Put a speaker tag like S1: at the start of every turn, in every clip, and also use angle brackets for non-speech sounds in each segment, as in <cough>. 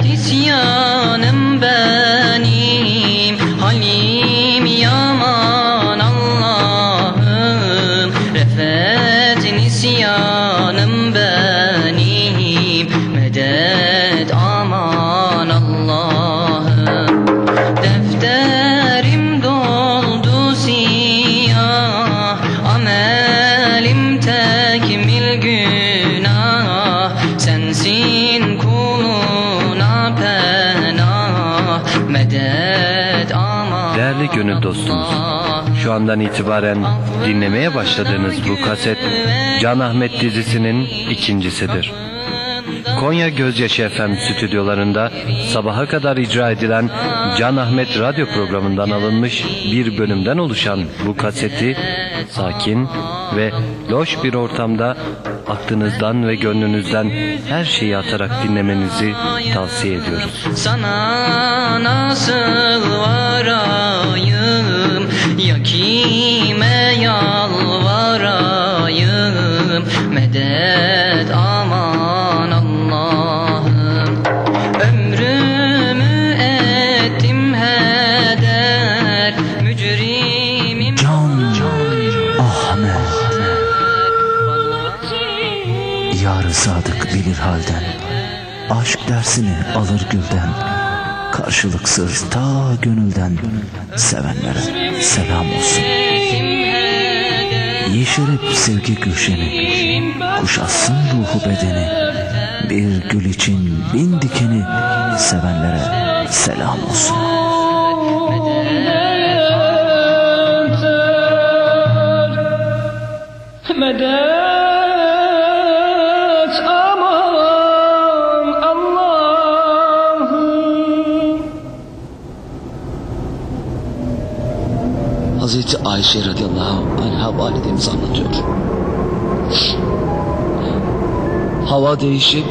S1: İsyanım benim
S2: andan itibaren dinlemeye başladığınız bu kaset Can Ahmet dizisinin ikincisidir. Konya Gözyaşı FM stüdyolarında sabaha kadar icra edilen Can Ahmet radyo programından alınmış bir bölümden oluşan bu kaseti sakin ve loş bir ortamda aklınızdan ve gönlünüzden her şeyi atarak dinlemenizi tavsiye ediyoruz.
S1: Sana nasıl varayım Ya kime yalvarayım. Medet aman Allah'ım. Ömrümü ettim heder. Mücrimim
S3: Can Ahmet Yarı sadık bilir halden. Aşk dersini alır gülden Karşılıksız ta gönülden Sevenlere selam olsun. Yeşerip sevgi gülşeni Kuşatsın ruhu bedeni Bir gül için bin dikeni Sevenlere selam olsun.
S4: Medet
S5: Hazreti Ayşe radıyallahu anha validemiz anlatıyor. Hava değişip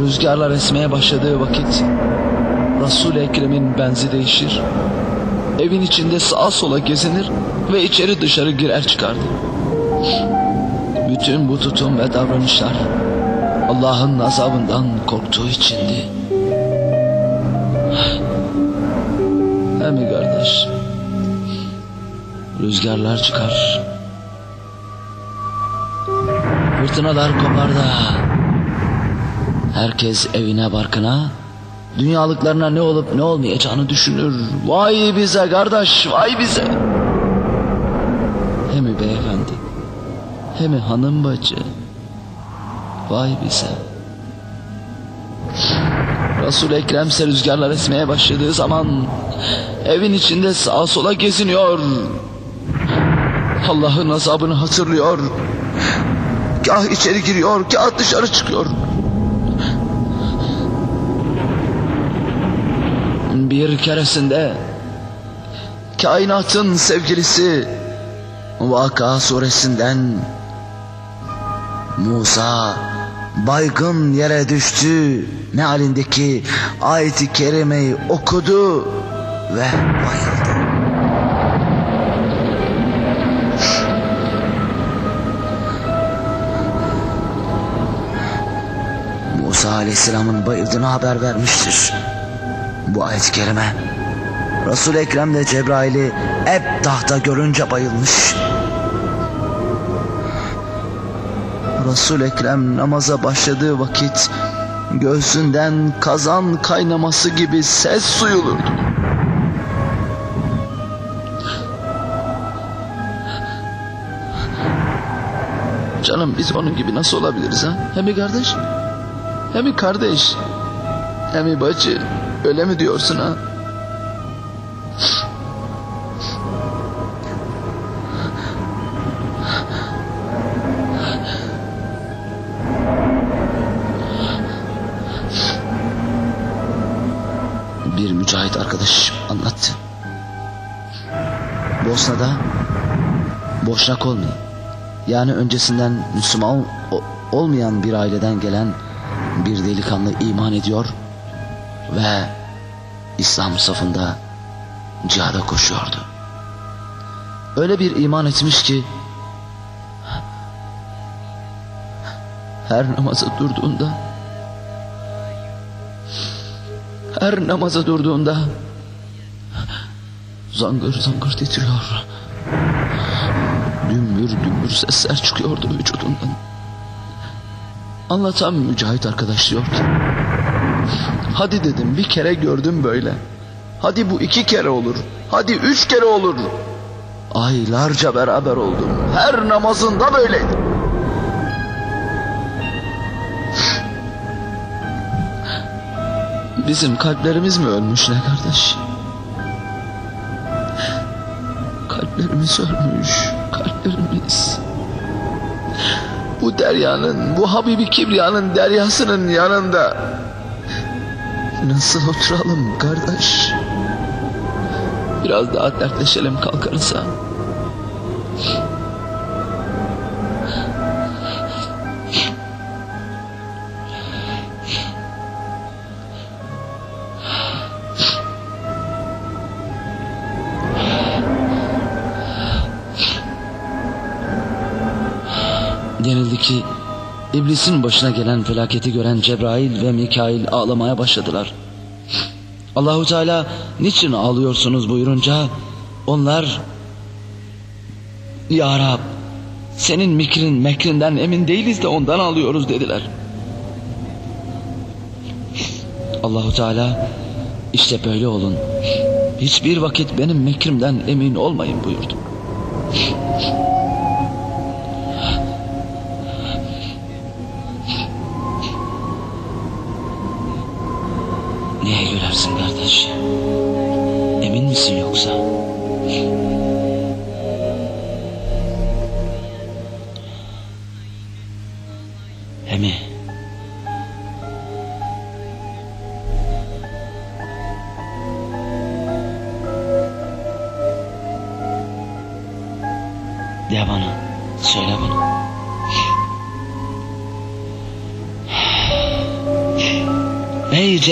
S5: rüzgarlar esmeye başladığı vakit Resul-i Ekrem'in benzi değişir. Evin içinde sağa sola gezinir ve içeri dışarı girer çıkardı. Bütün bu tutum ve davranışlar Allah'ın azabından korktuğu içindi. He mi kardeş? Rüzgarlar çıkar. Fırtınalar kopar da herkes evine barkına dünyalıklarına ne olup ne olmayacağını düşünür. Vay bize kardeş vay bize. Hem beyefendi hem hanım bacı. Vay bize. Resul Ekrem ise rüzgarlar esmeye başladığı zaman evin içinde sağa sola geziniyor. Allah'ın azabını hatırlıyor. Kah içeri giriyor, kah dışarı çıkıyor. Bir keresinde kainatın sevgilisi Vaka suresinden Musa baygın yere düştü mealindeki ayeti kerimeyi okudu ve bayıldı. Musa aleyhisselamın bayıldığını haber vermiştir. Bu ayet-i kerime resul Ekrem de Cebrail'i hep tahta görünce bayılmış. resul Ekrem namaza başladığı vakit göğsünden kazan kaynaması gibi ses duyulurdu. Canım biz onun gibi nasıl olabiliriz ha? Hem kardeş? Hem kardeş? Hem bacı? Öyle mi diyorsun ha? Bir mücahit arkadaş anlattı. Bosna'da boşnak olmayan yani öncesinden Müslüman olmayan bir aileden gelen bir delikanlı iman ediyor ve İslam safında cihada koşuyordu. Öyle bir iman etmiş ki her namaza durduğunda her namaza durduğunda zangır zangır titriyor. Dümbür dümbür sesler çıkıyordu vücudundan. Anlatan Mücahit arkadaş diyor ki Hadi dedim bir kere gördüm böyle. Hadi bu iki kere olur. Hadi üç kere olur. Aylarca beraber oldum. Her namazında böyleydi. Bizim kalplerimiz mi ölmüş ne kardeş? Kalplerimiz ölmüş. Kalplerimiz. Bu deryanın, bu Habibi Kibriya'nın deryasının yanında nasıl oturalım kardeş? Biraz daha dertleşelim kalkarsa. Denildi ki iblisin başına gelen felaketi gören Cebrail ve Mikail ağlamaya başladılar. Allahu Teala niçin ağlıyorsunuz buyurunca onlar Ya Rab senin mikrin mekrinden emin değiliz de ondan ağlıyoruz dediler. Allahu Teala işte böyle olun. Hiçbir vakit benim mekrimden emin olmayın buyurdu. Sila.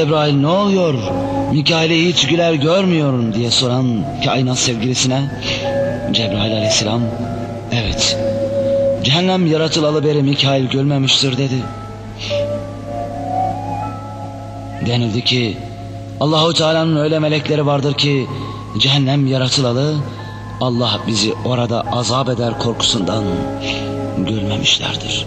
S5: Cebrail ne oluyor? Mikail'i hiç güler görmüyorum diye soran kainat sevgilisine Cebrail aleyhisselam evet cehennem yaratılalı beri Mikail gülmemiştir dedi. Denildi ki Allahu Teala'nın öyle melekleri vardır ki cehennem yaratılalı Allah bizi orada azap eder korkusundan gülmemişlerdir.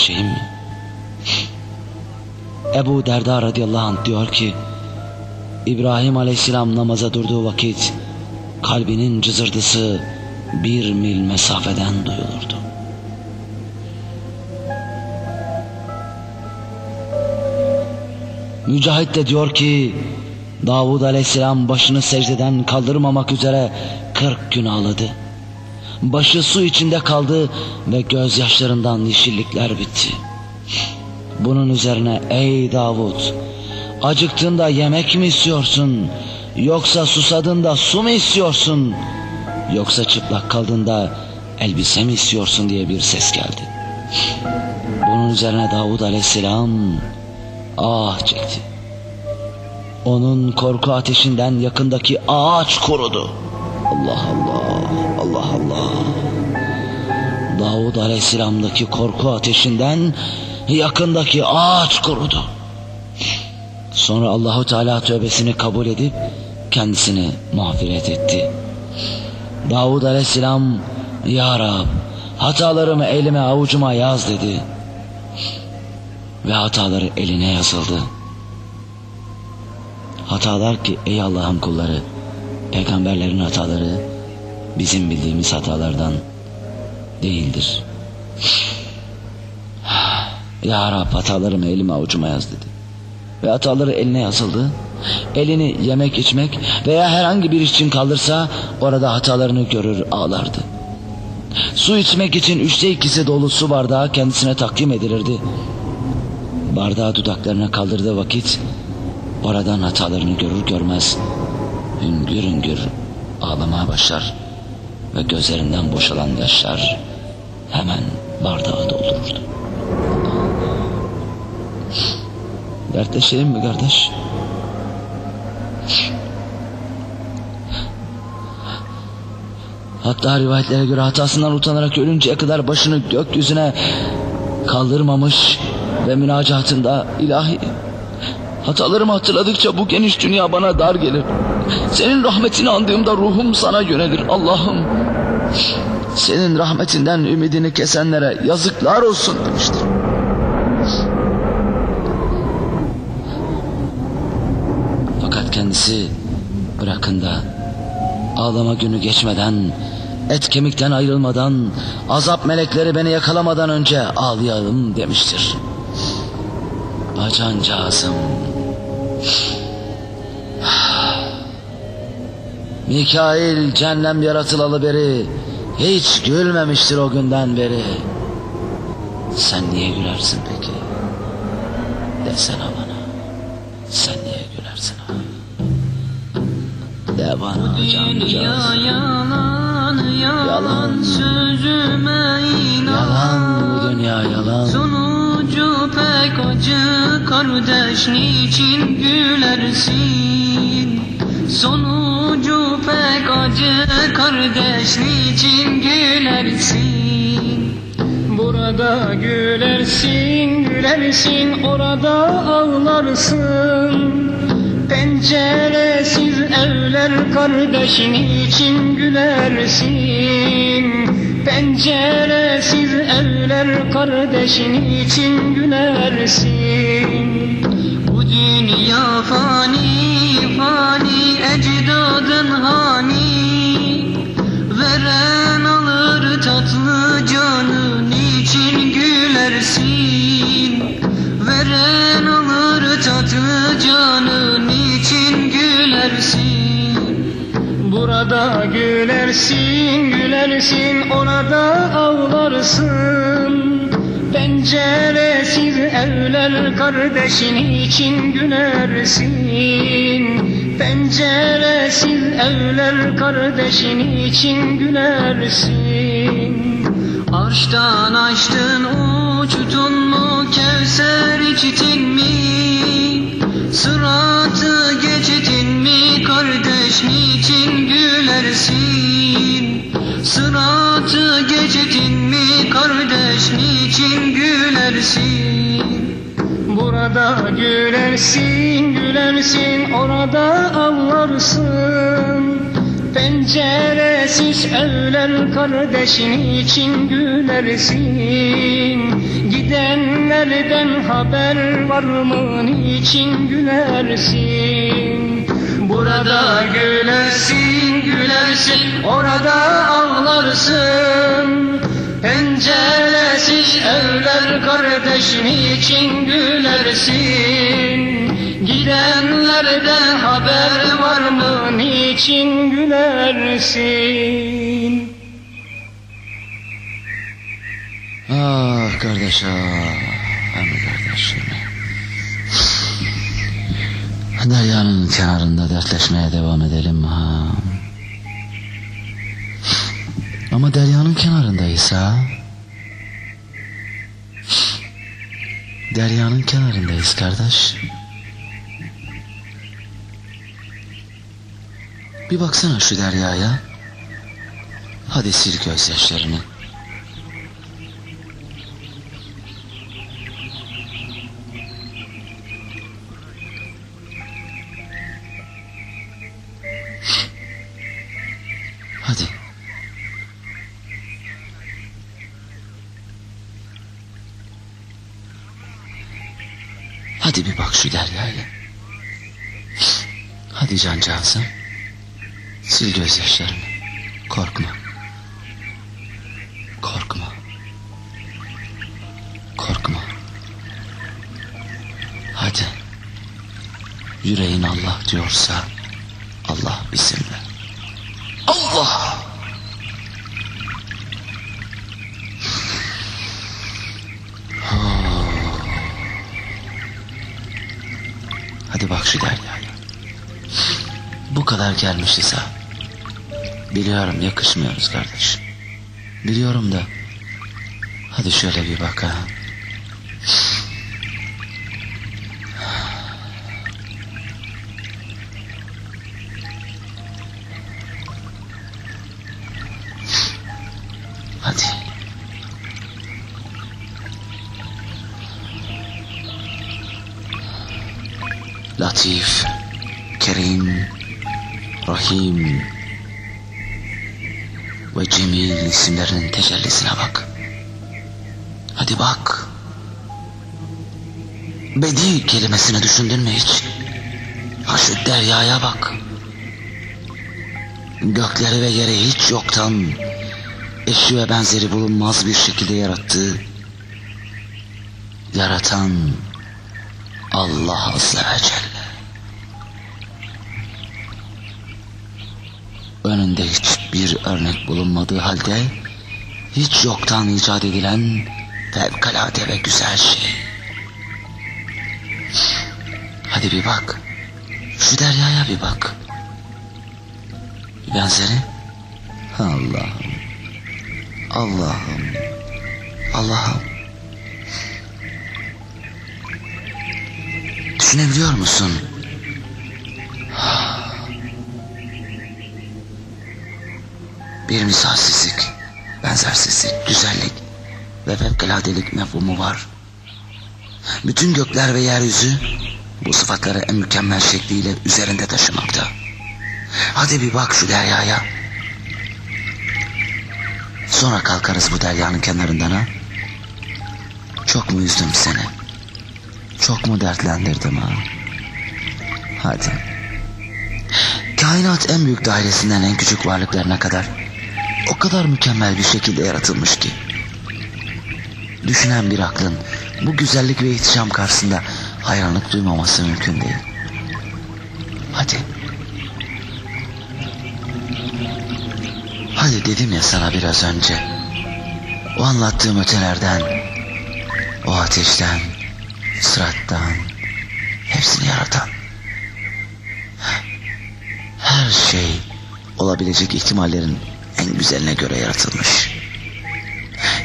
S5: Dertleşeyim mi? Ebu Derda radıyallahu anh diyor ki İbrahim aleyhisselam namaza durduğu vakit kalbinin cızırdısı bir mil mesafeden duyulurdu. Mücahit de diyor ki Davud aleyhisselam başını secdeden kaldırmamak üzere 40 gün ağladı. Başı su içinde kaldı ve gözyaşlarından yeşillikler bitti. Bunun üzerine ey Davud acıktığında yemek mi istiyorsun yoksa susadığında su mu istiyorsun yoksa çıplak kaldığında elbise mi istiyorsun diye bir ses geldi. Bunun üzerine Davud aleyhisselam ah çekti. Onun korku ateşinden yakındaki ağaç kurudu. Allah Allah, Allah Allah. Davud Aleyhisselam'daki korku ateşinden yakındaki ağaç kurudu. Sonra Allahu Teala tövbesini kabul edip kendisini mağfiret etti. Davud Aleyhisselam Ya Rab hatalarımı elime avucuma yaz dedi. Ve hataları eline yazıldı. Hatalar ki ey Allah'ın kulları peygamberlerin hataları bizim bildiğimiz hatalardan değildir. <sighs> Ya Rab hatalarımı elime avucuma yaz dedi. Ve hataları eline yazıldı. Elini yemek içmek veya herhangi bir iş için kaldırsa orada hatalarını görür ağlardı. Su içmek için üçte ikisi dolu su bardağı kendisine takdim edilirdi. Bardağı dudaklarına kaldırdığı vakit oradan hatalarını görür görmez hüngür hüngür ağlamaya başlar ve gözlerinden boşalan yaşlar hemen bardağı doldururdu. Dertleşelim mi kardeş? Hatta rivayetlere göre hatasından utanarak ölünceye kadar başını gökyüzüne kaldırmamış ve münacatında ilahi hatalarımı hatırladıkça bu geniş dünya bana dar gelir. Senin rahmetini andığımda ruhum sana yönelir Allah'ım. Senin rahmetinden ümidini kesenlere yazıklar olsun demiştir. Fakat kendisi bırakın da ağlama günü geçmeden, et kemikten ayrılmadan, azap melekleri beni yakalamadan önce ağlayalım demiştir. Bacancağızım. Mikail cennem yaratılalı beri hiç gülmemiştir o günden beri. Sen niye gülersin peki? Desene bana. Sen niye gülersin ha? De bana cancağız.
S1: yalan yalan,
S5: Yalan.
S1: sözüme inan
S5: Yalan bu dünya yalan.
S1: Sonucu pek acı kardeş niçin gülersin Sonucu pek acı kardeş niçin gülersin
S4: Burada gülersin, gülersin, orada ağlarsın. Penceresiz evler kardeşin için gülersin. Penceresiz evler kardeşin için gülersin.
S1: Bu dünya fani fani ecdadın hani Veren alır tatlı canı niçin gülersin Veren alır tatlı canı niçin gülersin
S4: Burada gülersin, gülersin, orada ağlarsın. Penceresiz evler kardeşin için gülersin. Penceresiz evler kardeşin için gülersin.
S1: Arştan açtın uçtun mu Kevser içtin mi? Sıratı geçtin mi kardeş niçin gülersin? Sıratı geçtin mi kardeş niçin gülersin
S4: Burada gülersin, gülersin, orada ağlarsın. Penceresiz evler kardeşin için gülersin. Gidenlerden haber var mı niçin gülersin? Burada gülersin, gülersin, orada ağlarsın. Penceresiz evler kardeşin için gülersin Gidenlerden haber var mı niçin gülersin
S5: Ah kardeş ah. Hem kardeşim. Deryanın kenarında dertleşmeye devam edelim ha. Ama deryanın kenarındayız ha. Deryanın kenarındayız kardeş. Bir baksana şu deryaya. Hadi sil gözyaşlarını. Şu deryaya. Hadi cancağızım. Sil gözyaşlarını. Korkma. Korkma. Korkma. Hadi. Yüreğin Allah diyorsa Allah bizimle. Allah! Deryaya. Bu kadar gelmişiz ha. Biliyorum yakışmıyoruz kardeş. Biliyorum da. Hadi şöyle bir bak ha. Kerim, Rahim ve Cemil isimlerinin tecellisine bak. Hadi bak. Bedi kelimesini düşündün mü hiç? Ha deryaya bak. Gökleri ve yeri hiç yoktan eşi ve benzeri bulunmaz bir şekilde yarattığı yaratan Allah Azze ve Celle. Hiçbir örnek bulunmadığı halde hiç yoktan icat edilen fevkalade ve güzel şey. Hadi bir bak. Şu deryaya bir bak. Bir benzeri. Allah'ım. Allah'ım. Allah'ım. Düşünebiliyor musun? Bir misalsizlik, benzersizlik, güzellik ve fevkaladelik mefhumu var. Bütün gökler ve yeryüzü bu sıfatları en mükemmel şekliyle üzerinde taşımakta. Hadi bir bak şu deryaya. Sonra kalkarız bu deryanın kenarından ha. Çok mu üzdüm seni? Çok mu dertlendirdim ha? Hadi. Kainat en büyük dairesinden en küçük varlıklarına kadar o kadar mükemmel bir şekilde yaratılmış ki. Düşünen bir aklın bu güzellik ve ihtişam karşısında hayranlık duymaması mümkün değil. Hadi. Hadi dedim ya sana biraz önce. O anlattığım ötelerden, o ateşten, sırattan, hepsini yaratan. Her şey olabilecek ihtimallerin en güzeline göre yaratılmış.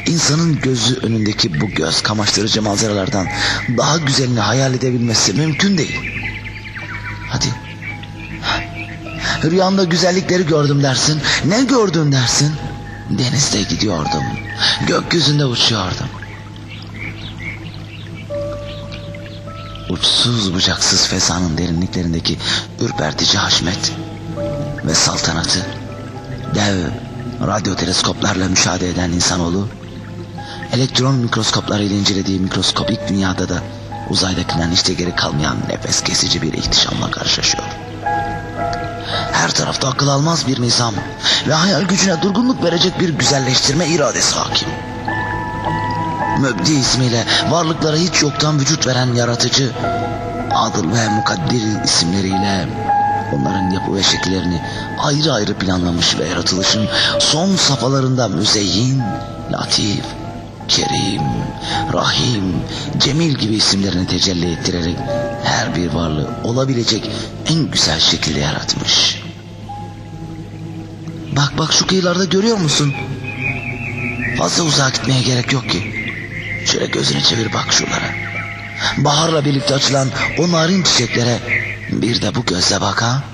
S5: İnsanın gözü önündeki bu göz kamaştırıcı manzaralardan daha güzelini hayal edebilmesi mümkün değil. Hadi. Rüyamda güzellikleri gördüm dersin. Ne gördün dersin? Denizde gidiyordum. Gökyüzünde uçuyordum. Uçsuz bucaksız fesanın derinliklerindeki ürpertici haşmet ve saltanatı dev radyo teleskoplarla müşahede eden insanoğlu elektron mikroskoplarıyla incelediği mikroskopik dünyada da uzaydakinden işte geri kalmayan nefes kesici bir ihtişamla karşılaşıyor. Her tarafta akıl almaz bir nizam ve hayal gücüne durgunluk verecek bir güzelleştirme iradesi hakim. Mübdi ismiyle varlıklara hiç yoktan vücut veren yaratıcı, adıl ve mukaddir isimleriyle onların yapı ve şekillerini ayrı ayrı planlamış ve yaratılışın son safhalarında müzeyyin, latif, kerim, rahim, cemil gibi isimlerini tecelli ettirerek her bir varlığı olabilecek en güzel şekilde yaratmış. Bak bak şu kıyılarda görüyor musun? Fazla uzağa gitmeye gerek yok ki. Şöyle gözünü çevir bak şuralara. Baharla birlikte açılan o narin çiçeklere bir de bu gözle bak ha.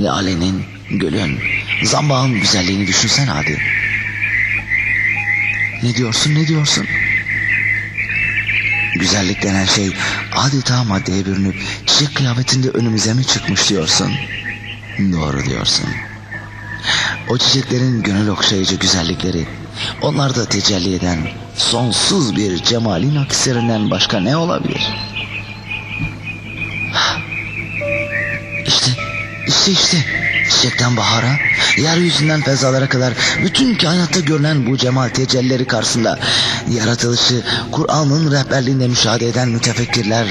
S5: Lalenin, gülün, zambağın güzelliğini düşünsen hadi. Ne diyorsun ne diyorsun? Güzellik denen şey adeta maddeye bürünüp çiçek kıyafetinde önümüze mi çıkmış diyorsun? Doğru diyorsun. O çiçeklerin gönül okşayıcı güzellikleri, onlarda tecelli eden sonsuz bir cemalin akserinden başka ne olabilir? İşte, işte işte, çiçekten bahara, yeryüzünden fezalara kadar bütün kainatta görülen bu cemal tecellileri karşısında yaratılışı Kur'an'ın rehberliğinde müşahede eden mütefekkirler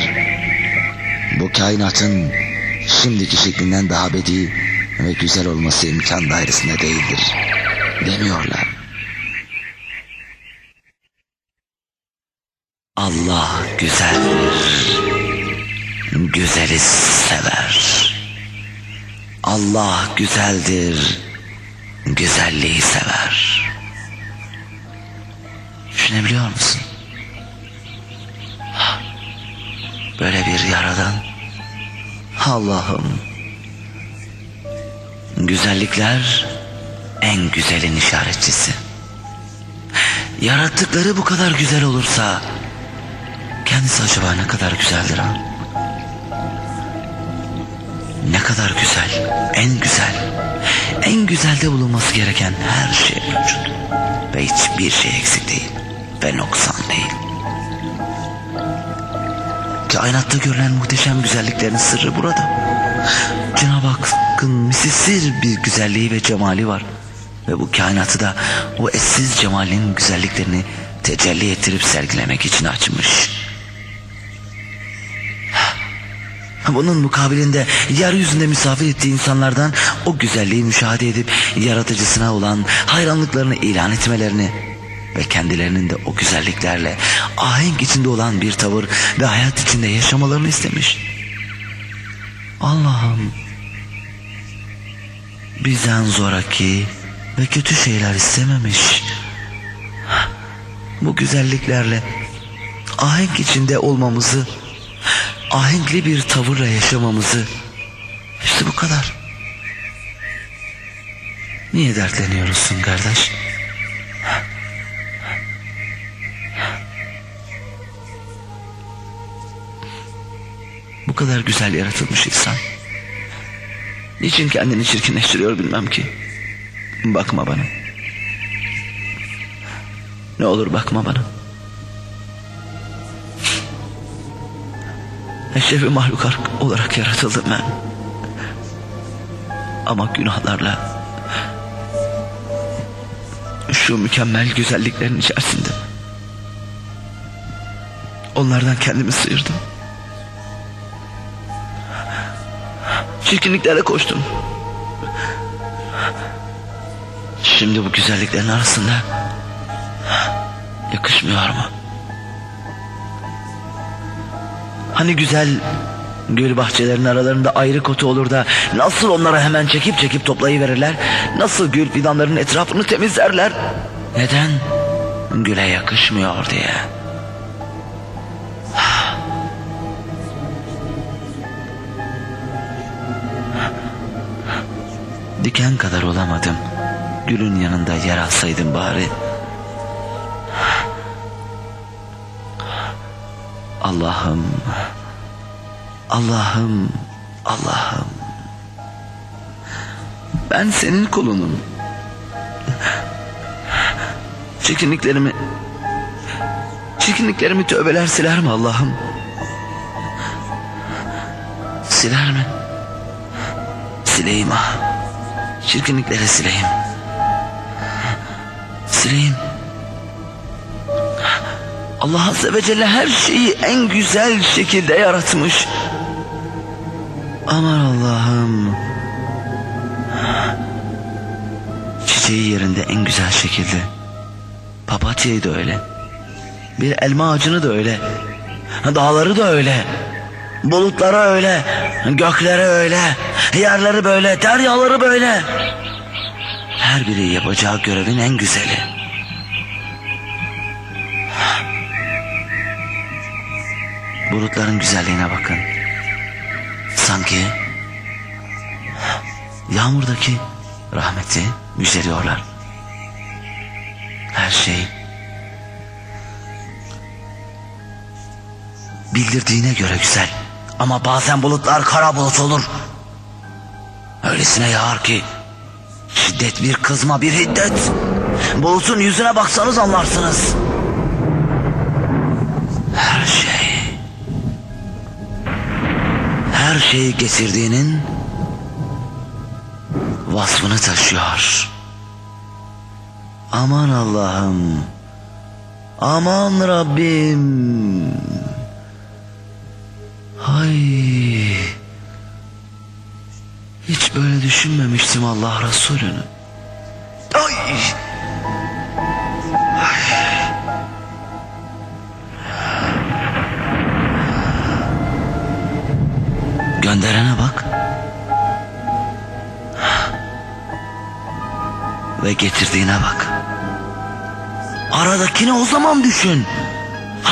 S5: bu kainatın şimdiki şeklinden daha bedi ve güzel olması imkan dairesinde değildir demiyorlar. Allah güzeldir. Güzeli sever. Allah güzeldir. Güzelliği sever. Düşünebiliyor musun? Böyle bir yaradan Allah'ım Güzellikler en güzelin işaretçisi. Yarattıkları bu kadar güzel olursa kendisi acaba ne kadar güzeldir ha? Ne kadar güzel, en güzel, en güzelde bulunması gereken her şey mevcut. Ve hiçbir şey eksik değil ve noksan değil. Kainatta görülen muhteşem güzelliklerin sırrı burada. Cenab-ı Hakk'ın misilsiz bir güzelliği ve cemali var. Ve bu kainatı da o eşsiz cemalin güzelliklerini tecelli ettirip sergilemek için açmış. Bunun mukabilinde yeryüzünde misafir ettiği insanlardan o güzelliği müşahede edip yaratıcısına olan hayranlıklarını ilan etmelerini ve kendilerinin de o güzelliklerle ahenk içinde olan bir tavır ve hayat içinde yaşamalarını istemiş. Allah'ım bizden zoraki ve kötü şeyler istememiş. Bu güzelliklerle ahenk içinde olmamızı, ahenkli bir tavırla yaşamamızı işte bu kadar. Niye dertleniyorsun kardeş? Bu kadar güzel yaratılmış insan. Niçin kendini çirkinleştiriyor bilmem ki. Bakma bana. Ne olur bakma bana. Eşrefi mahlukar olarak yaratıldım ben. Ama günahlarla şu mükemmel güzelliklerin içerisinde onlardan kendimi sıyırdım. Çirkinliklere koştum. Şimdi bu güzelliklerin arasında yakışmıyor mu? Hani güzel gül bahçelerinin aralarında ayrı kotu olur da nasıl onlara hemen çekip çekip toplayıverirler? Nasıl gül fidanların etrafını temizlerler? Neden? Güle yakışmıyor diye. Diken kadar olamadım. Gülün yanında yer alsaydım bari. Allah'ım, Allah'ım, Allah'ım. Ben senin kulunum. Çirkinliklerimi, çirkinliklerimi tövbeler siler mi Allah'ım? Siler mi? Sileyim ah. Çirkinlikleri sileyim. Sileyim. Allah Azze ve Celle her şeyi en güzel şekilde yaratmış. Aman Allah'ım. Çiçeği yerinde en güzel şekilde. Papatyayı da öyle. Bir elma ağacını da öyle. Dağları da öyle. Bulutlara öyle. Göklere öyle. Yerleri böyle. Deryaları böyle. Her biri yapacağı görevin en güzeli. Bulutların güzelliğine bakın. Sanki yağmurdaki rahmeti müjdeliyorlar. Her şey bildirdiğine göre güzel. Ama bazen bulutlar kara bulut olur. Öylesine yağar ki şiddet bir kızma bir hiddet. Bulutun yüzüne baksanız anlarsınız. Her şey her şeyi getirdiğinin vasfını taşıyor. Aman Allah'ım. Aman Rabbim. Hay. Hiç böyle düşünmemiştim Allah Resulü'nü. Ay. Gönderene bak. Ve getirdiğine bak. Aradakini o zaman düşün.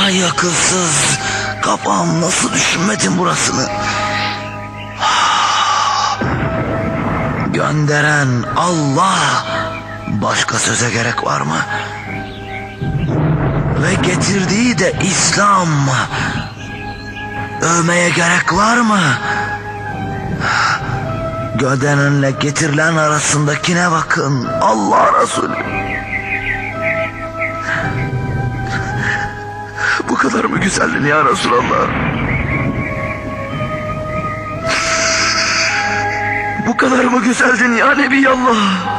S5: Ay akılsız. Kafam nasıl düşünmedin burasını? Gönderen Allah. Başka söze gerek var mı? Ve getirdiği de İslam. Övmeye gerek var mı? Gönderenle getirilen arasındakine bakın. Allah Resulü. Bu kadar mı güzeldin ya Resulallah? Bu kadar mı güzeldin ya Nebiyallah?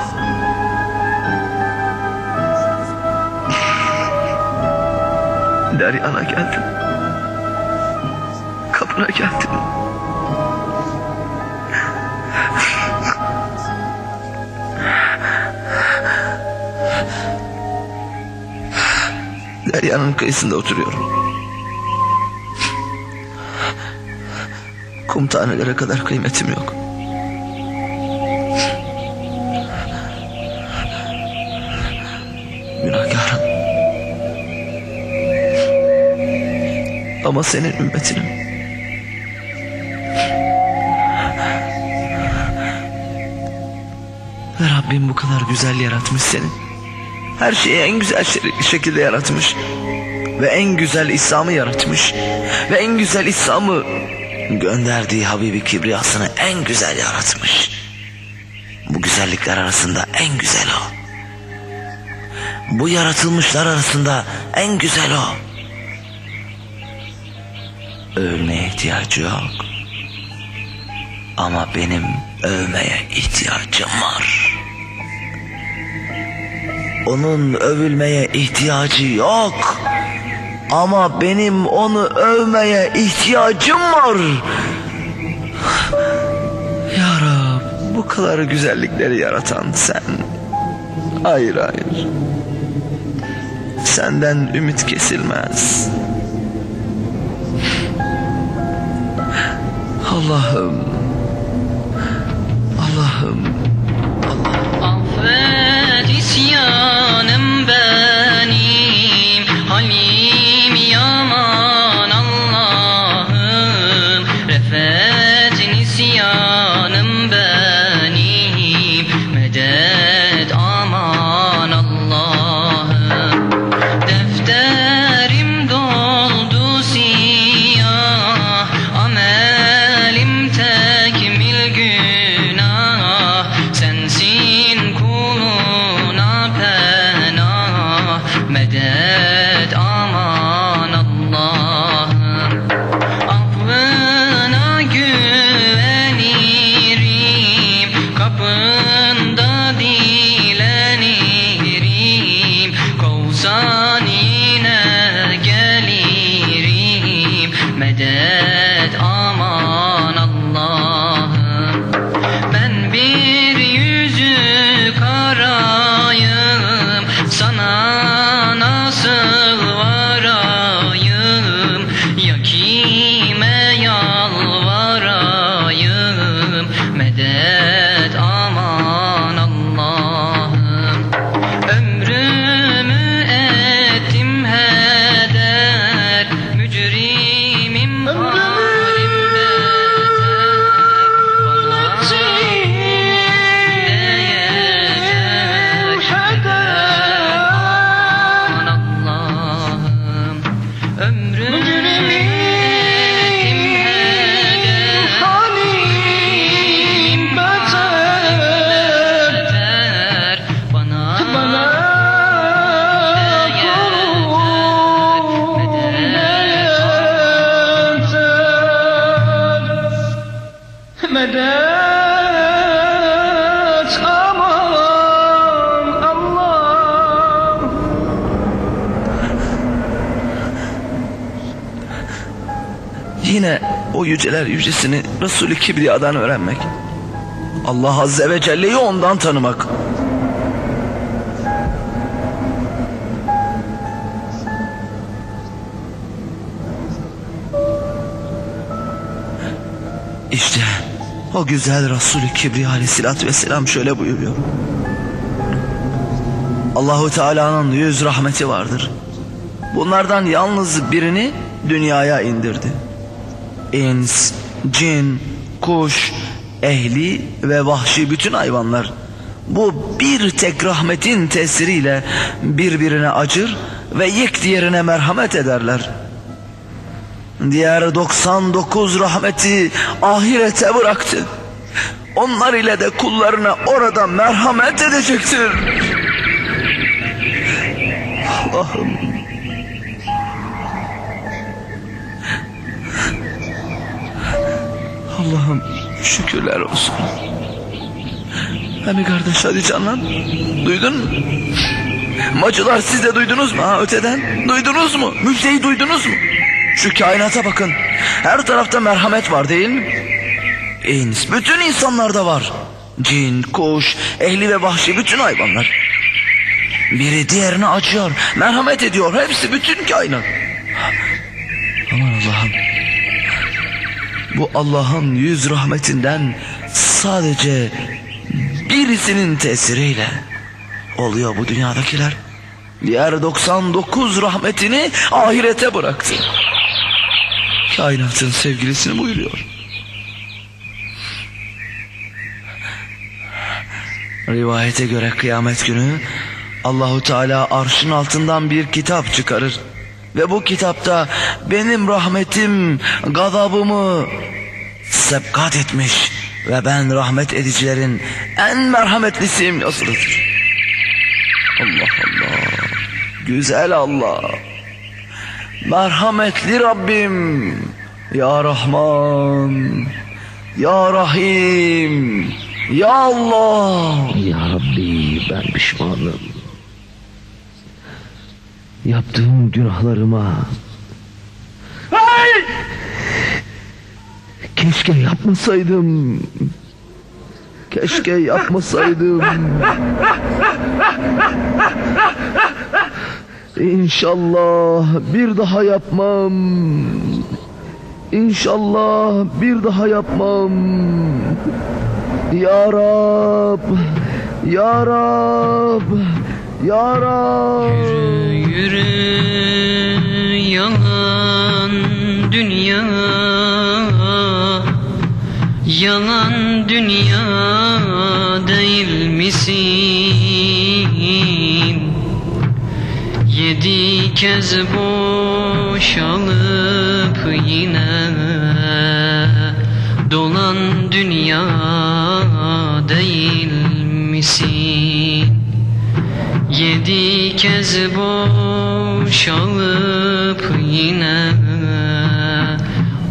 S5: Deryana geldim. Kapına geldim. Derya'nın kıyısında oturuyorum. Kum tanelere kadar kıymetim yok. Günahkarım. Ama senin ümmetinim. Rabbim bu kadar güzel yaratmış seni. Her şeyi en güzel şe- şekilde yaratmış. Ve en güzel İslam'ı yaratmış. Ve en güzel İslam'ı gönderdiği Habibi Kibriyasını en güzel yaratmış. Bu güzellikler arasında en güzel o. Bu yaratılmışlar arasında en güzel o. Övmeye ihtiyacı yok. Ama benim övmeye ihtiyacım var. Onun övülmeye ihtiyacı yok. Ama benim onu övmeye ihtiyacım var. Ya Rab bu kadar güzellikleri yaratan sen. Hayır hayır. Senden ümit kesilmez. Allah'ım. Allah'ım.
S1: İsyanım
S5: o yüceler yücesini Resulü Kibriya'dan öğrenmek. Allah Azze ve Celle'yi ondan tanımak. İşte o güzel Resulü Kibriya aleyhissalatü vesselam şöyle buyuruyor. Allahu Teala'nın yüz rahmeti vardır. Bunlardan yalnız birini dünyaya indirdi. İns, cin, kuş, ehli ve vahşi bütün hayvanlar bu bir tek rahmetin tesiriyle birbirine acır ve yek diğerine merhamet ederler. Diğer 99 rahmeti ahirete bıraktı. Onlar ile de kullarına orada merhamet edecektir. Allah'ım. Allah'ım şükürler olsun. Hemi kardeş hadi canlan. Duydun mu? Macılar siz de duydunuz mu ha öteden? Duydunuz mu? Müjdeyi duydunuz mu? Şu kainata bakın. Her tarafta merhamet var değil mi? İns, bütün insanlarda var. Cin, kuş, ehli ve vahşi bütün hayvanlar. Biri diğerine acıyor, merhamet ediyor. Hepsi bütün kainat. Aman Allah'ım. Bu Allah'ın yüz rahmetinden sadece birisinin tesiriyle oluyor bu dünyadakiler. Diğer 99 rahmetini ahirete bıraktı. Kainatın sevgilisini buyuruyor. Rivayete göre kıyamet günü Allahu Teala arşın altından bir kitap çıkarır ve bu kitapta benim rahmetim gazabımı sebkat etmiş ve ben rahmet edicilerin en merhametlisiyim yazılıdır. Allah Allah. Güzel Allah. Merhametli Rabbim. Ya Rahman. Ya Rahim. Ya Allah.
S4: Ya Rabbi ben pişmanım. Yaptığım günahlarıma Keşke yapmasaydım. Keşke yapmasaydım. İnşallah bir daha yapmam. İnşallah bir daha yapmam. Ya Rab, Ya Rab, Ya Rab.
S1: Yürü yalan dünya Yalan dünya değil misin? Yedi kez boşalıp yine Dolan dünya değil Yedi kez boşalıp yine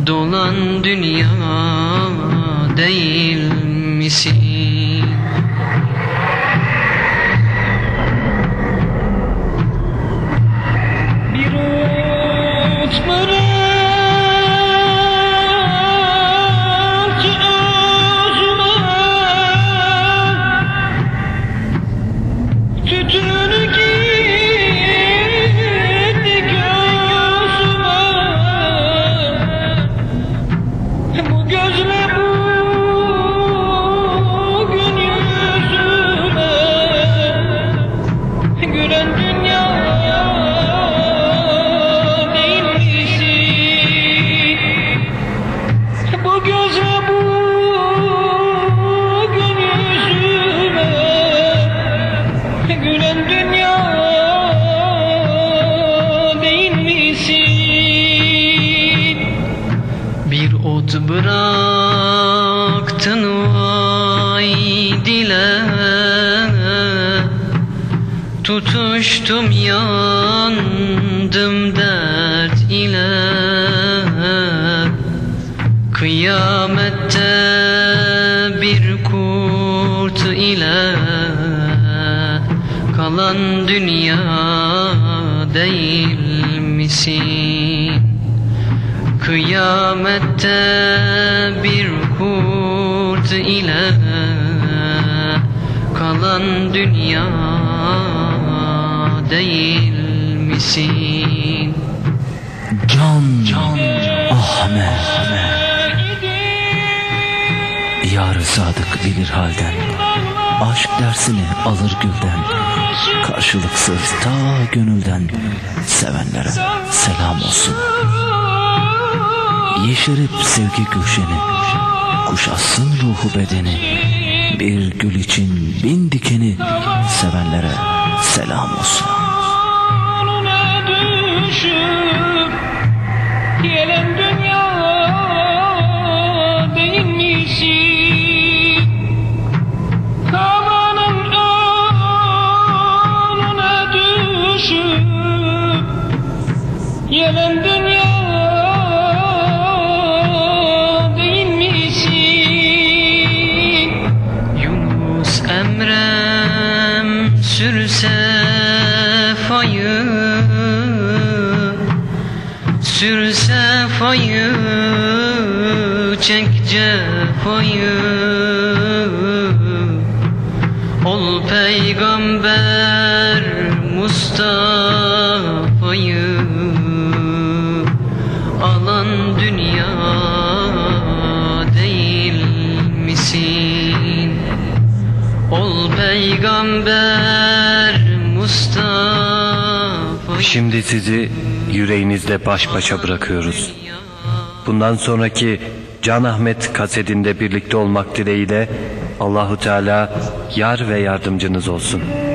S1: Dolan dünya değil misin? Kalan dünya değil misin?
S4: Can, can, Ahmet. Yar sadık bilir halden. Aşk dersini alır gülden. Karşılıksız ta gönülden. Sevenlere selam olsun. Yeşerip sevgi gülşeni. Kuşatsın ruhu bedeni. Bir gül için bin dikeni sevenlere selam olsun.
S6: Düşüp,
S1: gelen dünya değilmişim. Peygamber Mustafa'yı alan dünya değil misin? Ol Peygamber Mustafa.
S4: Şimdi sizi yüreğinizle baş başa bırakıyoruz. Bundan sonraki Can Ahmet kasetinde birlikte olmak dileğiyle Allahu Teala yar ve yardımcınız olsun.''